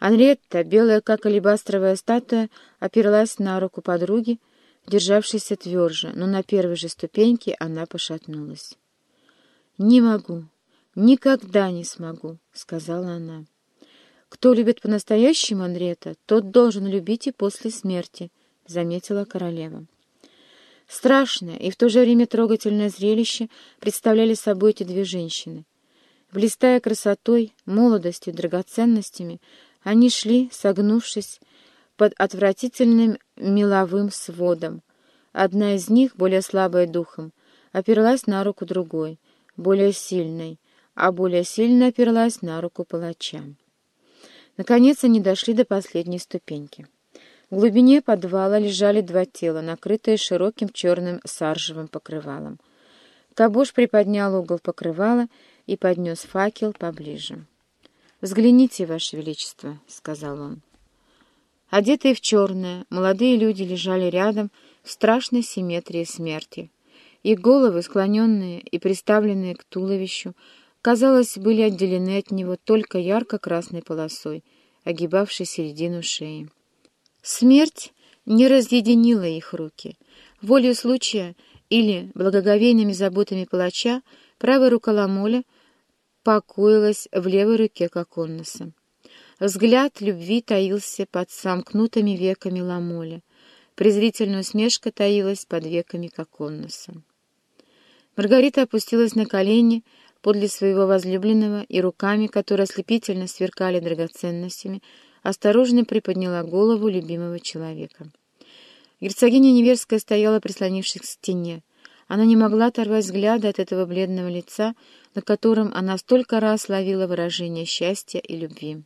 Анриетта, белая как алебастровая статуя, оперлась на руку подруги, державшейся тверже, но на первой же ступеньке она пошатнулась. «Не могу, никогда не смогу», — сказала она. «Кто любит по-настоящему Анриетта, тот должен любить и после смерти», — заметила королева. Страшное и в то же время трогательное зрелище представляли собой эти две женщины. Блистая красотой, молодостью, драгоценностями, они шли, согнувшись, под отвратительным меловым сводом. Одна из них, более слабая духом, оперлась на руку другой, более сильной, а более сильно оперлась на руку палача. Наконец они дошли до последней ступеньки. В глубине подвала лежали два тела, накрытые широким черным саржевым покрывалом. Кабош приподнял угол покрывала и поднес факел поближе. «Взгляните, Ваше Величество», — сказал он. Одетые в черное, молодые люди лежали рядом в страшной симметрии смерти. Их головы, склоненные и приставленные к туловищу, казалось, были отделены от него только ярко-красной полосой, огибавшей середину шеи. Смерть не разъединила их руки. Волею случая или благоговейными заботами палача правая рука Ламоля покоилась в левой руке Коконноса. Взгляд любви таился под сомкнутыми веками Ламоля. Презрительная усмешка таилась под веками Коконноса. Маргарита опустилась на колени подле своего возлюбленного и руками, которые ослепительно сверкали драгоценностями, осторожно приподняла голову любимого человека. Герцогиня Неверская стояла, прислонившись к стене. Она не могла оторвать взгляда от этого бледного лица, на котором она столько раз ловила выражение счастья и любви.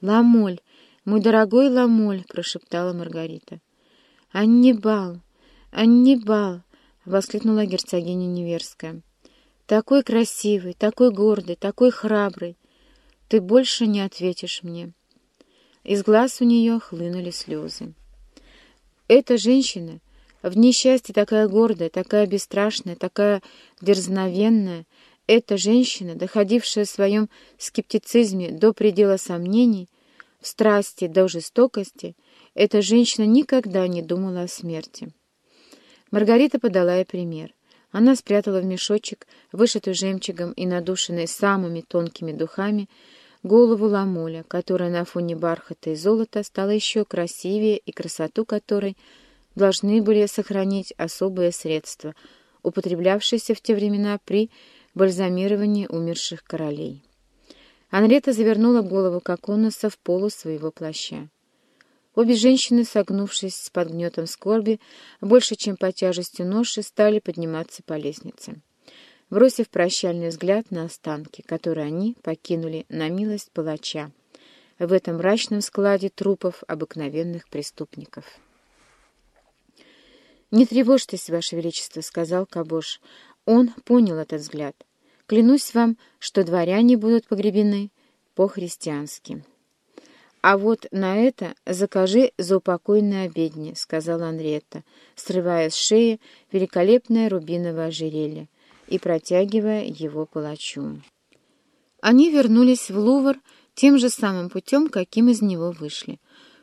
«Ламоль, мой дорогой Ламоль!» — прошептала Маргарита. «Аннибал! Аннибал!» — воскликнула герцогиня Неверская. «Такой красивый, такой гордый, такой храбрый! Ты больше не ответишь мне!» Из глаз у нее хлынули слезы. Эта женщина, в несчастье такая гордая, такая бесстрашная, такая дерзновенная, эта женщина, доходившая в своем скептицизме до предела сомнений, в страсти до жестокости, эта женщина никогда не думала о смерти. Маргарита подала ей пример. Она спрятала в мешочек, вышитый жемчугом и надушенный самыми тонкими духами, голову ламоля, которая на фоне бархата и золота стала еще красивее и красоту которой должны были сохранить особые средства, употреблявшиеся в те времена при бальзамировании умерших королей. Анрета завернула голову Коконуса в полу своего плаща. Обе женщины, согнувшись под гнетом скорби, больше, чем по тяжестью ноши, стали подниматься по лестнице бросив прощальный взгляд на останки, которые они покинули на милость палача в этом мрачном складе трупов обыкновенных преступников. «Не тревожьтесь, Ваше Величество», — сказал Кабош. Он понял этот взгляд. «Клянусь вам, что дворяне будут погребены по-христиански». «А вот на это закажи за упокойное обедни», — сказала Анриетта, срывая с шеи великолепное рубиновое ожерелье и протягивая его палачу. Они вернулись в Лувр тем же самым путем, каким из него вышли.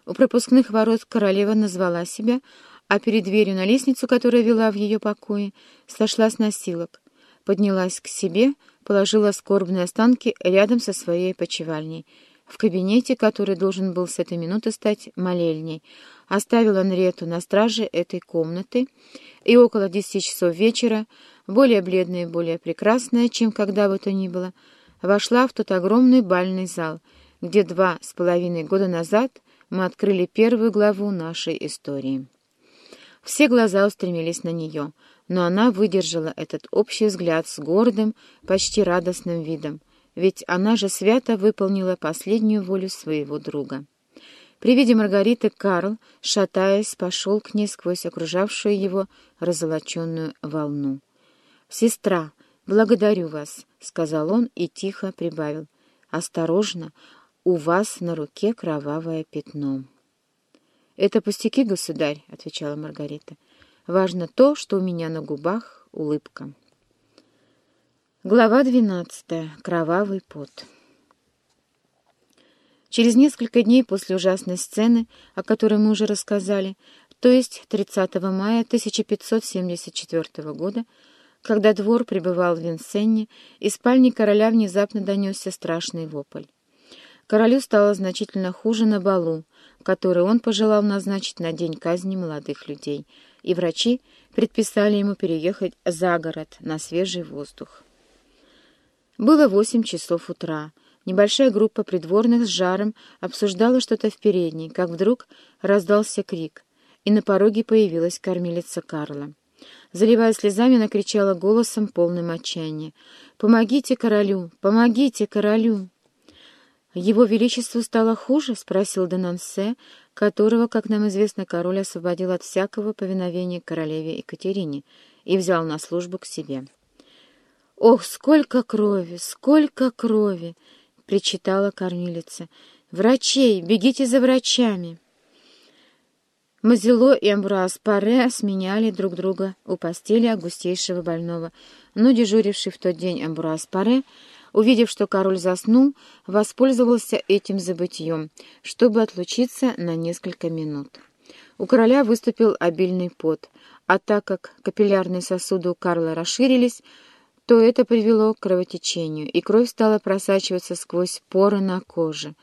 У пропускных ворот королева назвала себя, а перед дверью на лестницу, которая вела в ее покое, сошла с носилок, поднялась к себе, положила скорбные останки рядом со своей почевальней, в кабинете, который должен был с этой минуты стать молельней, оставила Нрету на страже этой комнаты, и около десяти часов вечера более бледная и более прекрасная, чем когда бы то ни было, вошла в тот огромный бальный зал, где два с половиной года назад мы открыли первую главу нашей истории. Все глаза устремились на нее, но она выдержала этот общий взгляд с гордым, почти радостным видом, ведь она же свято выполнила последнюю волю своего друга. При виде Маргариты Карл, шатаясь, пошел к ней сквозь окружавшую его разолоченную волну. «Сестра, благодарю вас», — сказал он и тихо прибавил. «Осторожно, у вас на руке кровавое пятно». «Это пустяки, государь», — отвечала Маргарита. «Важно то, что у меня на губах улыбка». Глава двенадцатая. Кровавый пот. Через несколько дней после ужасной сцены, о которой мы уже рассказали, то есть 30 мая 1574 года, когда двор пребывал в Винсенне, из спальни короля внезапно донесся страшный вопль. Королю стало значительно хуже на балу, который он пожелал назначить на день казни молодых людей, и врачи предписали ему переехать за город на свежий воздух. Было восемь часов утра. Небольшая группа придворных с жаром обсуждала что-то в передней, как вдруг раздался крик, и на пороге появилась кормилица Карла. Заливая слезами, она кричала голосом, полным отчаяния. «Помогите королю! Помогите королю!» «Его Величеству стало хуже?» — спросил Денансе, которого, как нам известно, король освободил от всякого повиновения королеве Екатерине и взял на службу к себе. «Ох, сколько крови! Сколько крови!» — причитала кормилица. «Врачей! Бегите за врачами!» Мазело и Амбруаз Паре сменяли друг друга у постели августейшего больного, но дежуривший в тот день Амбруаз Паре, увидев, что король заснул, воспользовался этим забытьем, чтобы отлучиться на несколько минут. У короля выступил обильный пот, а так как капиллярные сосуды у Карла расширились, то это привело к кровотечению, и кровь стала просачиваться сквозь поры на коже.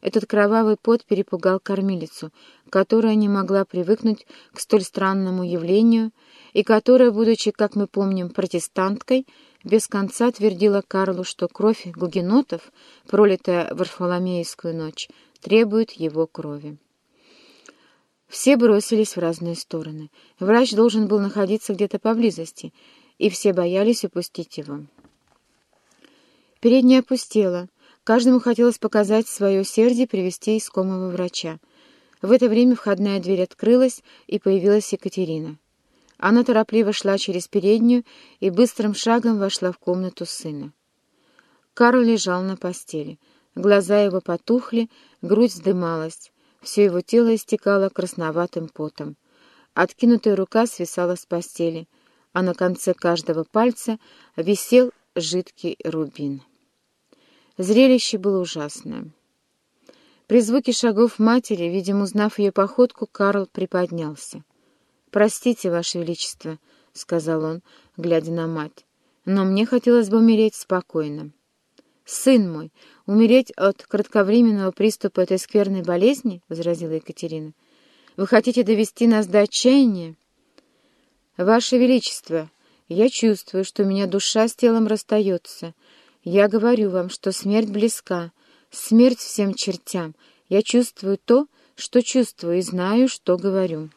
Этот кровавый пот перепугал кормилицу, которая не могла привыкнуть к столь странному явлению, и которая, будучи, как мы помним, протестанткой, без конца твердила Карлу, что кровь гугенотов, пролитая в Варфоломеевскую ночь, требует его крови. Все бросились в разные стороны. Врач должен был находиться где-то поблизости — и все боялись упустить его. Передняя опустела. Каждому хотелось показать свое сердце привести искомого врача. В это время входная дверь открылась, и появилась Екатерина. Она торопливо шла через переднюю и быстрым шагом вошла в комнату сына. Карл лежал на постели. Глаза его потухли, грудь вздымалась. Все его тело истекало красноватым потом. Откинутая рука свисала с постели — а на конце каждого пальца висел жидкий рубин. Зрелище было ужасное. При звуке шагов матери, видимо, узнав ее походку, Карл приподнялся. «Простите, Ваше Величество», — сказал он, глядя на мать, — «но мне хотелось бы умереть спокойно». «Сын мой, умереть от кратковременного приступа этой скверной болезни?» — возразила Екатерина. «Вы хотите довести нас до отчаяния?» «Ваше Величество, я чувствую, что у меня душа с телом расстается. Я говорю вам, что смерть близка, смерть всем чертям. Я чувствую то, что чувствую, и знаю, что говорю».